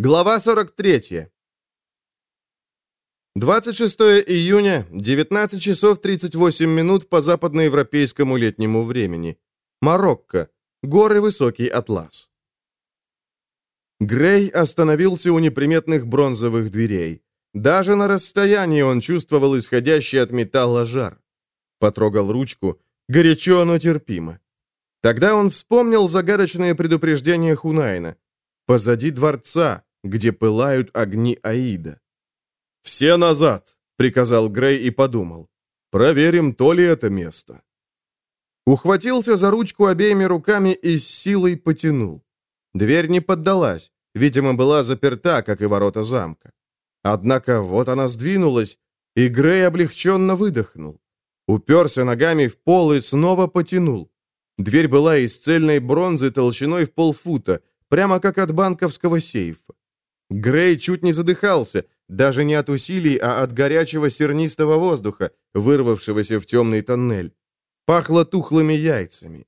Глава 43. 26 июня, 19 часов 38 минут по западноевропейскому летнему времени. Марокко. Горы Высокий Атлас. Грей остановился у неприметных бронзовых дверей. Даже на расстоянии он чувствовал исходящий от металла жар. Потрогал ручку. Горячо, но терпимо. Тогда он вспомнил загадочное предупреждение Хунайна. Позади дворца, где пылают огни Аида. «Все назад!» — приказал Грей и подумал. «Проверим, то ли это место». Ухватился за ручку обеими руками и с силой потянул. Дверь не поддалась, видимо, была заперта, как и ворота замка. Однако вот она сдвинулась, и Грей облегченно выдохнул. Уперся ногами в пол и снова потянул. Дверь была из цельной бронзы толщиной в полфута, прямо как от банковского сейфа. Грей чуть не задыхался, даже не от усилий, а от горячего сернистого воздуха, вырвавшегося в темный тоннель. Пахло тухлыми яйцами.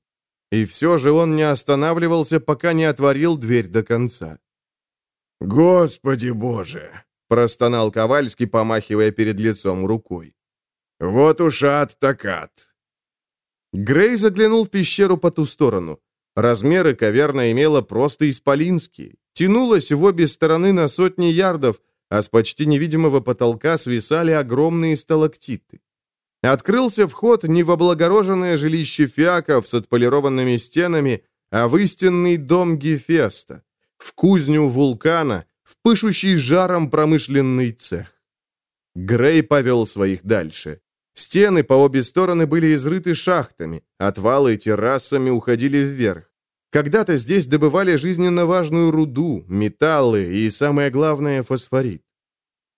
И все же он не останавливался, пока не отворил дверь до конца. «Господи боже!» — простонал Ковальский, помахивая перед лицом рукой. «Вот уж ад так ад!» Грей заглянул в пещеру по ту сторону. Размеры каверна имела просто исполинские тянулась в обе стороны на сотни ярдов, а с почти невидимого потолка свисали огромные сталактиты. Открылся вход не в облагороженное жилище фиаков с отполированными стенами, а в истинный дом Гефеста, в кузню вулкана, в пышущий жаром промышленный цех. Грей повел своих дальше. Стены по обе стороны были изрыты шахтами, отвалы террасами уходили вверх. Когда-то здесь добывали жизненно важную руду, металлы и, самое главное, фосфорит.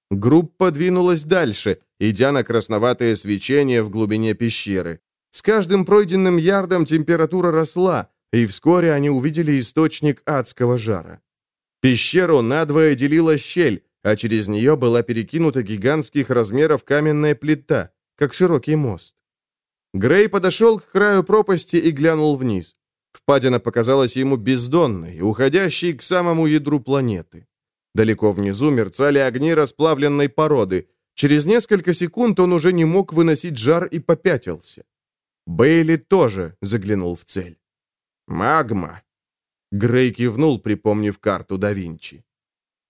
Группа двинулась дальше, идя на красноватое свечение в глубине пещеры. С каждым пройденным ярдом температура росла, и вскоре они увидели источник адского жара. Пещеру надвое делила щель, а через нее была перекинута гигантских размеров каменная плита, как широкий мост. Грей подошел к краю пропасти и глянул вниз. Впадина показалась ему бездонной, уходящей к самому ядру планеты. Далеко внизу мерцали огни расплавленной породы. Через несколько секунд он уже не мог выносить жар и попятился. Бейли тоже заглянул в цель. «Магма!» Грей кивнул, припомнив карту да Винчи.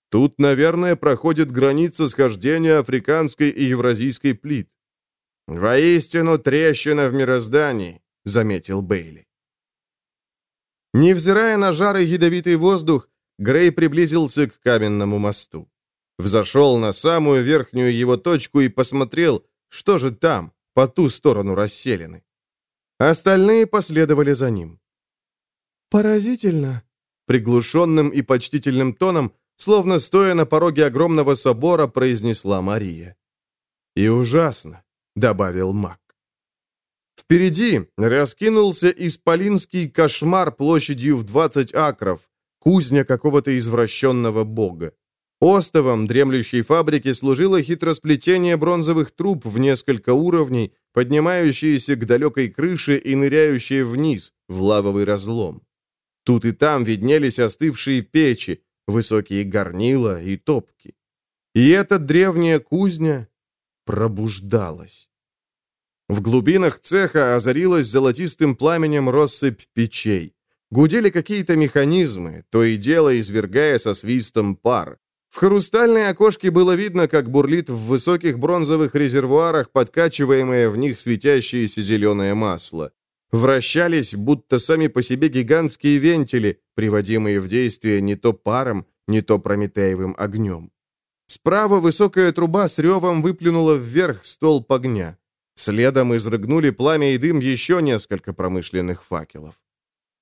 «Тут, наверное, проходит граница схождения африканской и евразийской плит». «Воистину трещина в мироздании», — заметил Бейли. Невзирая на жар и ядовитый воздух, Грей приблизился к каменному мосту. Взошел на самую верхнюю его точку и посмотрел, что же там, по ту сторону расселены. Остальные последовали за ним. «Поразительно!» Приглушенным и почтительным тоном, словно стоя на пороге огромного собора, произнесла Мария. «И ужасно», — добавил маг. Впереди раскинулся исполинский кошмар площадью в 20 акров, кузня какого-то извращенного бога. Остовом дремлющей фабрики служило хитросплетение бронзовых труб в несколько уровней, поднимающиеся к далекой крыше и ныряющие вниз, в лавовый разлом. Тут и там виднелись остывшие печи, высокие горнила и топки. И эта древняя кузня пробуждалась. В глубинах цеха озарилась золотистым пламенем россыпь печей. Гудели какие-то механизмы, то и дело извергая со свистом пар. В хрустальной окошке было видно, как бурлит в высоких бронзовых резервуарах подкачиваемое в них светящееся зеленое масло. Вращались, будто сами по себе гигантские вентили, приводимые в действие не то паром, не то прометеевым огнем. Справа высокая труба с ревом выплюнула вверх столб огня. Следом изрыгнули пламя и дым еще несколько промышленных факелов.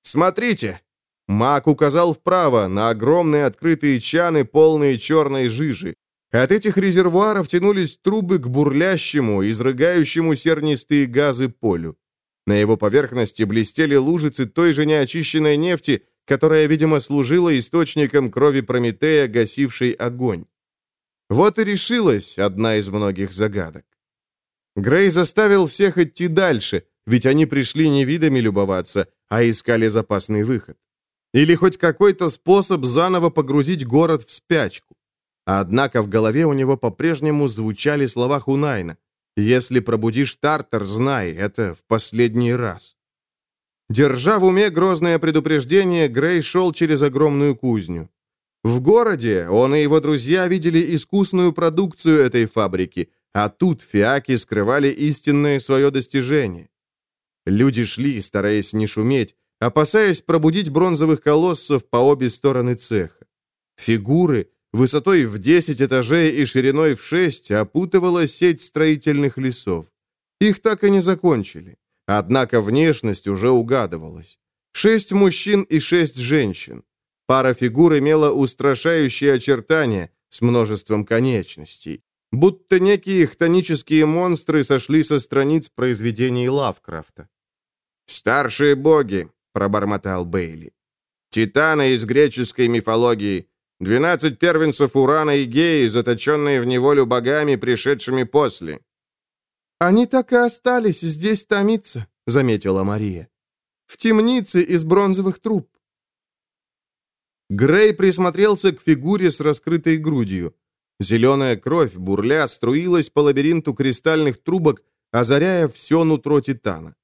«Смотрите!» Мак указал вправо на огромные открытые чаны, полные черной жижи. От этих резервуаров тянулись трубы к бурлящему, изрыгающему сернистые газы полю. На его поверхности блестели лужицы той же неочищенной нефти, которая, видимо, служила источником крови Прометея, гасившей огонь. Вот и решилась одна из многих загадок. Грей заставил всех идти дальше, ведь они пришли не видами любоваться, а искали запасный выход. Или хоть какой-то способ заново погрузить город в спячку. Однако в голове у него по-прежнему звучали слова Хунайна. «Если пробудишь Тартар, знай, это в последний раз». Держа в уме грозное предупреждение, Грей шел через огромную кузню. В городе он и его друзья видели искусную продукцию этой фабрики, а тут фиаки скрывали истинное свое достижение. Люди шли, стараясь не шуметь, опасаясь пробудить бронзовых колоссов по обе стороны цеха. Фигуры, высотой в 10 этажей и шириной в 6, опутывала сеть строительных лесов. Их так и не закончили. Однако внешность уже угадывалась. Шесть мужчин и шесть женщин. Пара фигур имела устрашающие очертания с множеством конечностей. Будто некие хтонические монстры сошли со страниц произведений Лавкрафта. «Старшие боги», — пробормотал Бейли. «Титаны из греческой мифологии, двенадцать первенцев Урана и Геи, заточенные в неволю богами, пришедшими после». «Они так и остались здесь томиться», — заметила Мария. «В темнице из бронзовых труб». Грей присмотрелся к фигуре с раскрытой грудью. Зеленая кровь, бурля, струилась по лабиринту кристальных трубок, озаряя все нутро Титана.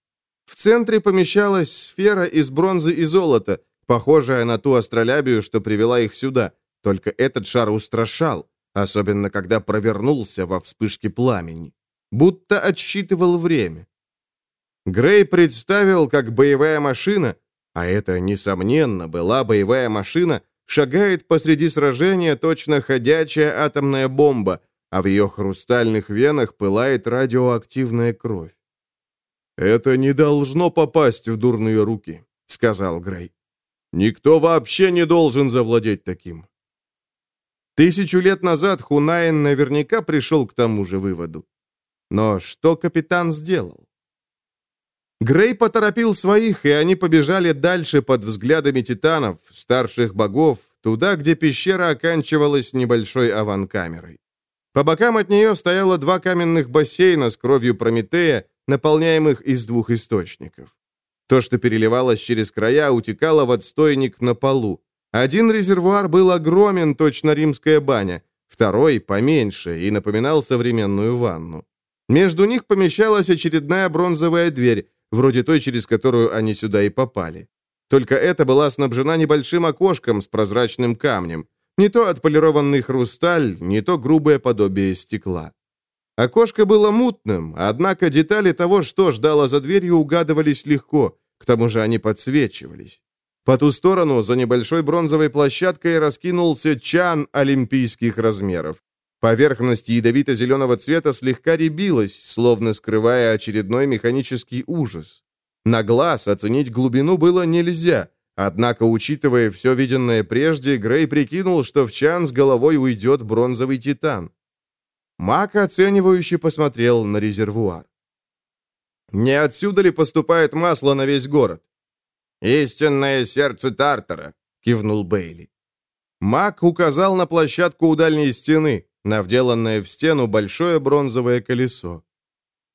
В центре помещалась сфера из бронзы и золота, похожая на ту астролябию, что привела их сюда, только этот шар устрашал, особенно когда провернулся во вспышке пламени, будто отсчитывал время. Грей представил, как боевая машина, а это, несомненно, была боевая машина, шагает посреди сражения точно ходячая атомная бомба, а в ее хрустальных венах пылает радиоактивная кровь. «Это не должно попасть в дурные руки», — сказал Грей. «Никто вообще не должен завладеть таким». Тысячу лет назад Хунаин наверняка пришел к тому же выводу. Но что капитан сделал? Грей поторопил своих, и они побежали дальше под взглядами титанов, старших богов, туда, где пещера оканчивалась небольшой аванкамерой. По бокам от нее стояло два каменных бассейна с кровью Прометея, наполняемых из двух источников. То, что переливалось через края, утекало в отстойник на полу. Один резервуар был огромен, точно римская баня, второй поменьше и напоминал современную ванну. Между них помещалась очередная бронзовая дверь, вроде той, через которую они сюда и попали. Только эта была снабжена небольшим окошком с прозрачным камнем. Не то отполированный хрусталь, не то грубое подобие стекла. Окошко было мутным, однако детали того, что ждало за дверью, угадывались легко, к тому же они подсвечивались. По ту сторону, за небольшой бронзовой площадкой, раскинулся чан олимпийских размеров. Поверхность ядовито-зеленого цвета слегка рябилась, словно скрывая очередной механический ужас. На глаз оценить глубину было нельзя, однако, учитывая все виденное прежде, Грей прикинул, что в чан с головой уйдет бронзовый титан. Мак оценивающе посмотрел на резервуар. «Не отсюда ли поступает масло на весь город?» «Истинное сердце Тартара», — кивнул Бейли. Мак указал на площадку у дальней стены, на вделанное в стену большое бронзовое колесо.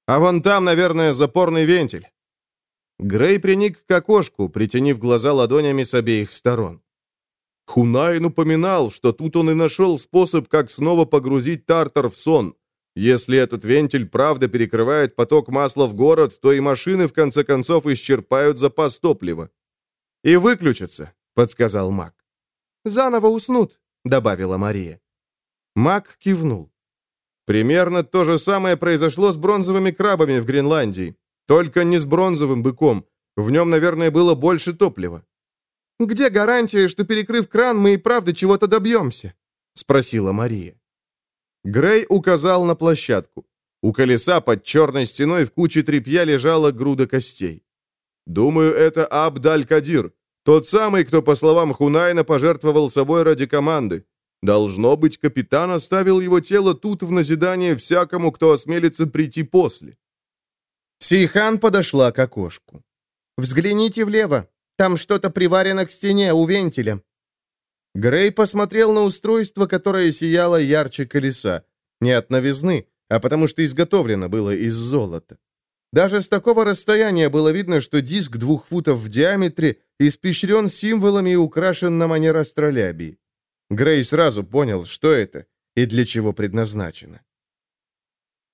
«А вон там, наверное, запорный вентиль». Грей приник к окошку, притянив глаза ладонями с обеих сторон. Хунайн упоминал, что тут он и нашел способ, как снова погрузить Тартар в сон. Если этот вентиль правда перекрывает поток масла в город, то и машины в конце концов исчерпают запас топлива. «И выключатся», — подсказал Мак. «Заново уснут», — добавила Мария. Мак кивнул. Примерно то же самое произошло с бронзовыми крабами в Гренландии. Только не с бронзовым быком. В нем, наверное, было больше топлива. «Где гарантия, что, перекрыв кран, мы и правда чего-то добьемся?» — спросила Мария. Грей указал на площадку. У колеса под черной стеной в куче тряпья лежала груда костей. «Думаю, это Абдаль-Кадир, тот самый, кто, по словам Хунайна, пожертвовал собой ради команды. Должно быть, капитан оставил его тело тут в назидание всякому, кто осмелится прийти после. Сейхан подошла к окошку. «Взгляните влево. Там что-то приварено к стене у вентиля». Грей посмотрел на устройство, которое сияло ярче колеса. Не от новизны, а потому что изготовлено было из золота. Даже с такого расстояния было видно, что диск двух футов в диаметре испещрен символами и украшен на манер астролябии. Грей сразу понял, что это и для чего предназначено.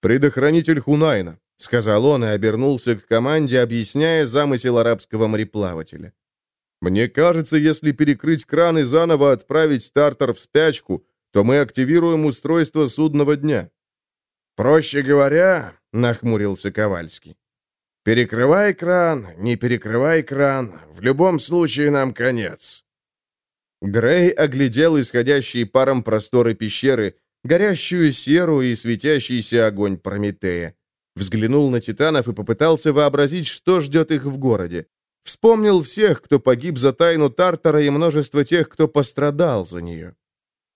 «Предохранитель Хунайна», — сказал он и обернулся к команде, объясняя замысел арабского мореплавателя. «Мне кажется, если перекрыть кран и заново отправить Тартар в спячку, то мы активируем устройство судного дня». «Проще говоря», — нахмурился Ковальский, «перекрывай кран, не перекрывай кран, в любом случае нам конец». Грей оглядел исходящие паром просторы пещеры, горящую серу и светящийся огонь Прометея. Взглянул на титанов и попытался вообразить, что ждет их в городе. Вспомнил всех, кто погиб за тайну Тартара и множество тех, кто пострадал за нее.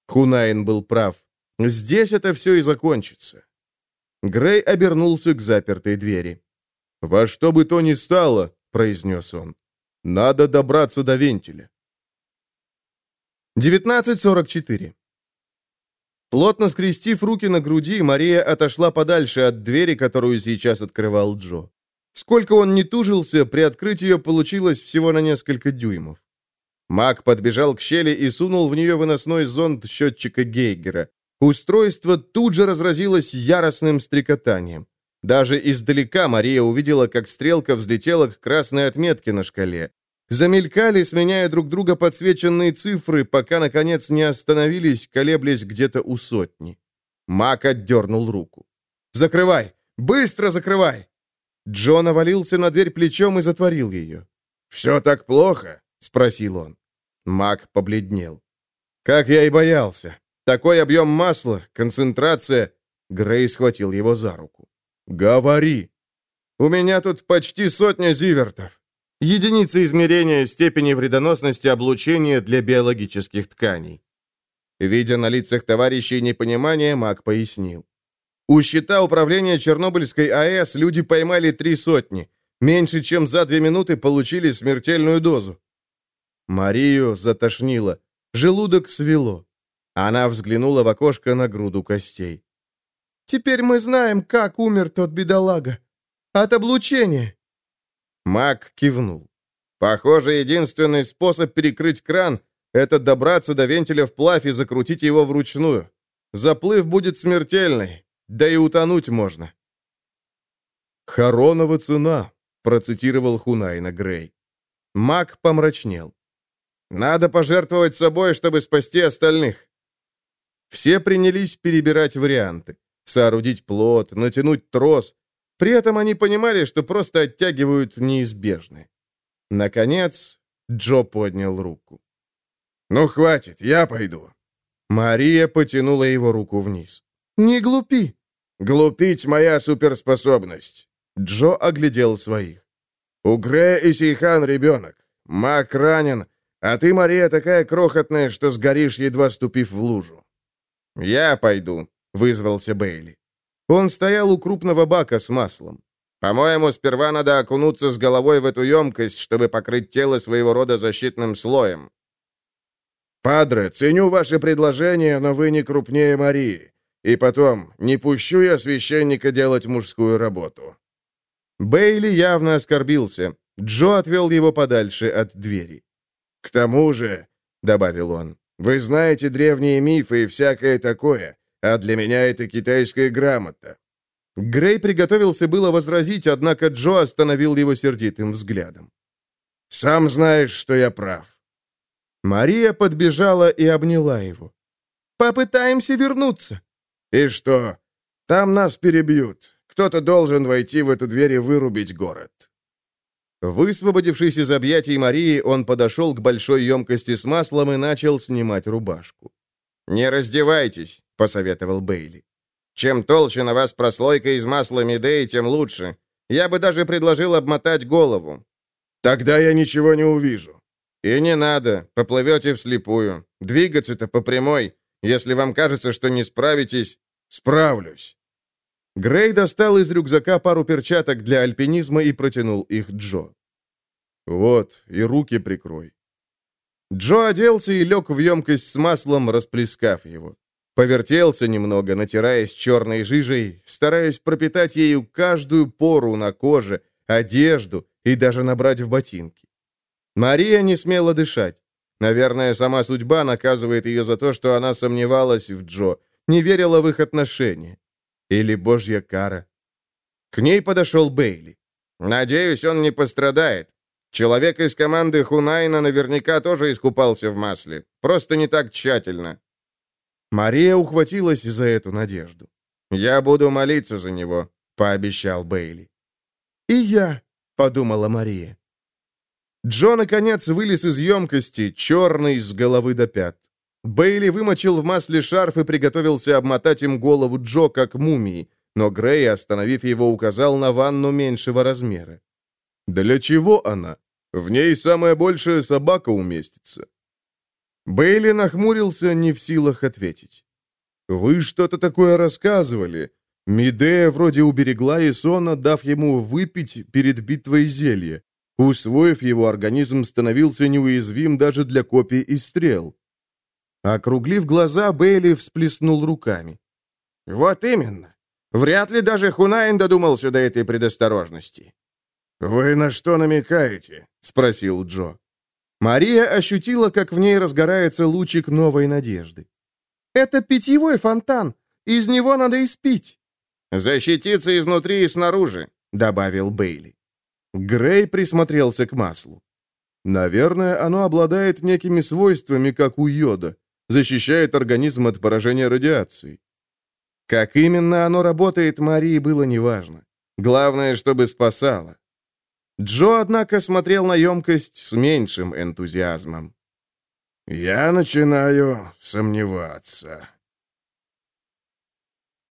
Хунайн был прав. Здесь это все и закончится. Грей обернулся к запертой двери. «Во что бы то ни стало», — произнес он, — «надо добраться до вентиля». 19.44 Плотно скрестив руки на груди, Мария отошла подальше от двери, которую сейчас открывал Джо. Сколько он не тужился, приоткрыть ее получилось всего на несколько дюймов. Маг подбежал к щели и сунул в нее выносной зонд счетчика Гейгера. Устройство тут же разразилось яростным стрекотанием. Даже издалека Мария увидела, как стрелка взлетела к красной отметке на шкале. Замелькали, сменяя друг друга подсвеченные цифры, пока, наконец, не остановились, колеблясь где-то у сотни. Мак отдернул руку. «Закрывай! Быстро закрывай!» Джон навалился на дверь плечом и затворил ее. «Все так плохо?» — спросил он. Мак побледнел. «Как я и боялся. Такой объем масла, концентрация...» Грей схватил его за руку. «Говори!» «У меня тут почти сотня зивертов. Единица измерения степени вредоносности облучения для биологических тканей. Видя на лицах товарищей непонимание, Мак пояснил. У счета управления Чернобыльской АЭС люди поймали три сотни. Меньше чем за две минуты получили смертельную дозу. Марию затошнило. Желудок свело. Она взглянула в окошко на груду костей. «Теперь мы знаем, как умер тот бедолага. От облучения». Мак кивнул. Похоже, единственный способ перекрыть кран — это добраться до вентиля вплавь и закрутить его вручную. Заплыв будет смертельный, да и утонуть можно. «Харонова цена», — процитировал Хунайна Грей. Мак помрачнел. «Надо пожертвовать собой, чтобы спасти остальных». Все принялись перебирать варианты. Соорудить плот, натянуть трос, при этом они понимали, что просто оттягивают неизбежное. Наконец, Джо поднял руку. «Ну, хватит, я пойду». Мария потянула его руку вниз. «Не глупи». «Глупить моя суперспособность». Джо оглядел своих. «У Грея и Сейхан ребенок. Мак ранен, а ты, Мария, такая крохотная, что сгоришь, едва ступив в лужу». «Я пойду», — вызвался Бейли. Он стоял у крупного бака с маслом. По-моему, сперва надо окунуться с головой в эту емкость, чтобы покрыть тело своего рода защитным слоем. «Падре, ценю ваше предложение, но вы не крупнее Марии. И потом, не пущу я священника делать мужскую работу». Бейли явно оскорбился. Джо отвел его подальше от двери. «К тому же», — добавил он, — «вы знаете древние мифы и всякое такое. А для меня это китайская грамота». Грей приготовился было возразить, однако Джо остановил его сердитым взглядом. «Сам знаешь, что я прав». Мария подбежала и обняла его. «Попытаемся вернуться». «И что? Там нас перебьют. Кто-то должен войти в эту дверь и вырубить город». Высвободившись из объятий Марии, он подошел к большой емкости с маслом и начал снимать рубашку. «Не раздевайтесь», — посоветовал Бейли. «Чем толще на вас прослойка из масла Медеи, тем лучше. Я бы даже предложил обмотать голову». «Тогда я ничего не увижу». «И не надо, поплывете вслепую. Двигаться-то по прямой. Если вам кажется, что не справитесь...» «Справлюсь». Грей достал из рюкзака пару перчаток для альпинизма и протянул их Джо. «Вот, и руки прикрой». Джо оделся и лег в емкость с маслом, расплескав его. Повертелся немного, натираясь черной жижей, стараясь пропитать ею каждую пору на коже, одежду и даже набрать в ботинки. Мария не смела дышать. Наверное, сама судьба наказывает ее за то, что она сомневалась в Джо, не верила в их отношения. Или божья кара. К ней подошел Бейли. «Надеюсь, он не пострадает. Человек из команды Хунайна наверняка тоже искупался в масле. Просто не так тщательно». Мария ухватилась за эту надежду. «Я буду молиться за него», — пообещал Бейли. «И я», — подумала Мария. Джо, наконец, вылез из емкости, черный с головы до пят. Бейли вымочил в масле шарф и приготовился обмотать им голову Джо, как мумии, но Грей, остановив его, указал на ванну меньшего размера. «Для чего она? В ней самая большая собака уместится». Бейли нахмурился, не в силах ответить. «Вы что-то такое рассказывали. Медея вроде уберегла Исона, дав ему выпить перед битвой зелье. Усвоив его, организм становился неуязвим даже для копий и стрел. Округлив глаза, Бейли всплеснул руками. «Вот именно. Вряд ли даже Хунайн додумался до этой предосторожности». «Вы на что намекаете?» — спросил Джо. Мария ощутила, как в ней разгорается лучик новой надежды. «Это питьевой фонтан. Из него надо испить». «Защититься изнутри и снаружи», — добавил Бейли. Грей присмотрелся к маслу. Наверное, оно обладает некими свойствами, как у йода, защищает организм от поражения радиацией. Как именно оно работает, Марии было неважно. Главное, чтобы спасало. Джо, однако, смотрел на емкость с меньшим энтузиазмом. «Я начинаю сомневаться»,